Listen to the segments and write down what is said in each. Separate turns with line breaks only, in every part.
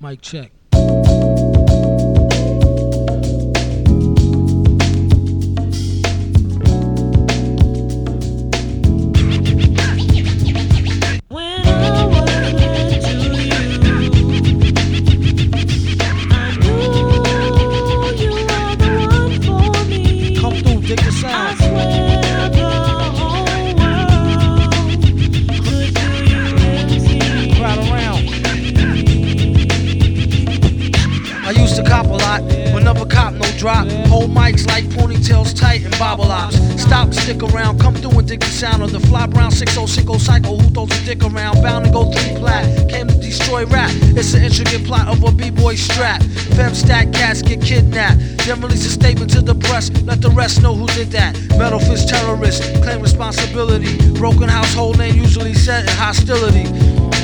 Mic check. Mics like ponytails tight and bobble ops. Stop, stick around, come through and dig the sound of the fly brown 6060 psycho who throws a dick around. Bound to go three plat, came to destroy rap. It's an intricate plot of a b-boy strap. Fem stack cats get kidnapped. Then release a statement to the press, let the rest know who did that. Metal fist terrorist, claim responsibility. Broken household name usually set in hostility.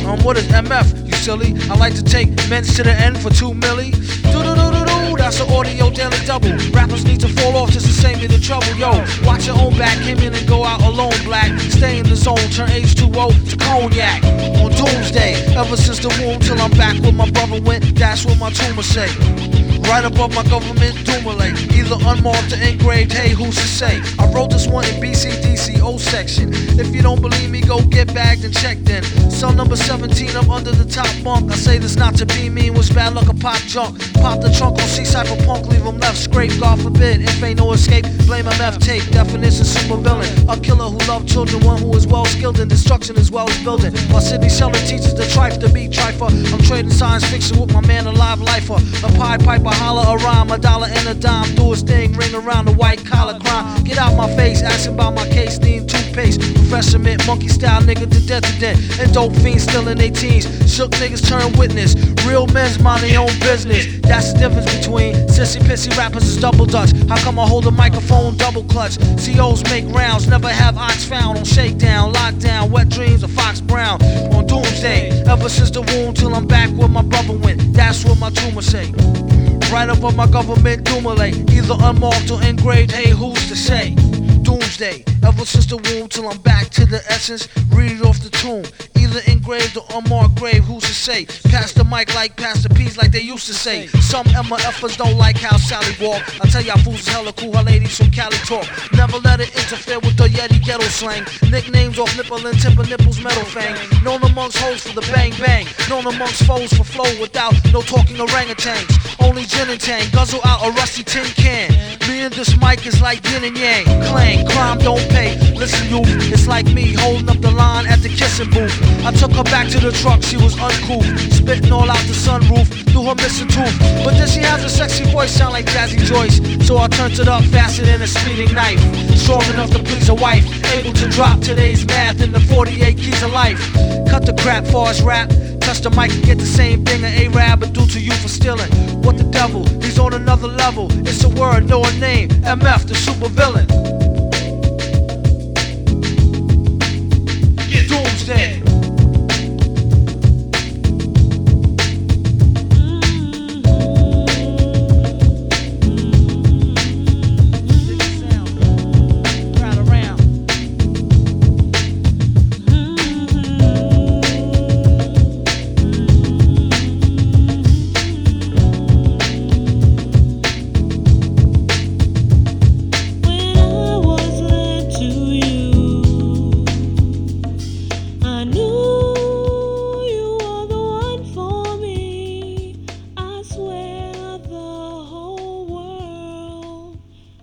Um, what is MF, you silly? I like to take men's to the end for two milli. That's an audio daily double. Rappers need to fall off just to save me the trouble. Yo, watch your own back, came in and go out alone, black. Stay in the zone, turn H2O to cognac. On doomsday, ever since the womb till I'm back where my brother went, that's what my tumor say. Right above my government Dumile, either unmarked or engraved, hey, who's to say? I wrote this one in O section. If you don't believe me, go get bagged and checked in. Cell number 17, I'm under the top bunk. I say this not to be mean, was bad luck, a pop junk. Pop the trunk on C Cypherpunk, leave him left scrape, God forbid. If ain't no escape, blame MF tape. Definition super villain. A killer who loved children, one who is well skilled in destruction as well as building. While Sidney Sheldon teaches the trife to be trifer. I'm trading science fiction with my man, a live lifer. A pie pipe, a holler a rhyme, a dollar and a dime. Do his thing, ring around the white collar crime. Get out my face, asking about my case, need toothpaste. Professor mint, monkey style nigga to death to death. And dope fiends still in their teens. Shook niggas turn witness. Real men's mind their own business. That's the difference between sissy pissy rappers is double dutch. How come I hold a microphone double clutch? COs make rounds, never have ox found on shakedown, lockdown, wet dreams of Fox Brown on doomsday. Ever since the womb till I'm back where my brother went. That's what my tumor say. Right above my government Dumile, either unmarked or engraved. Hey, who's to say? Doomsday, ever since the womb till I'm back to the essence. Read it off the tomb, either engraved or unmarked grave. Who's to say? Pass the mic like Pastor P's, like they used to say. Some MFers don't like how Sally walk. I tell y'all fools is hella cool, her ladies from Cali talk. Never let it interfere with the Yeti ghetto slang. Nicknames off nipple and temper nipples, metal fang. Known amongst hoes for the bang bang. Known amongst foes for flow without no talking orangutans. Only gin and tang, guzzle out a rusty tin can. Me and this mic is like yin and yang. Clang, crime don't pay. Listen, you, it's like me holding up the line at the kissing booth. I took her back to the truck, she was uncouth. Spitting all out the sunroof through her missing tooth. But then she has a sexy voice, sound like Jazzy Joyce. So I turned it up faster than a speeding knife. Strong enough to please a wife. Able to drop today's math in the 48 keys of life. Cut the crap for us rap. Touch the mic and get the same thing an to you for stealing. What the devil? He's on another level. It's a word, no a name. MF, the super villain.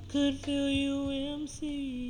could fill you empty.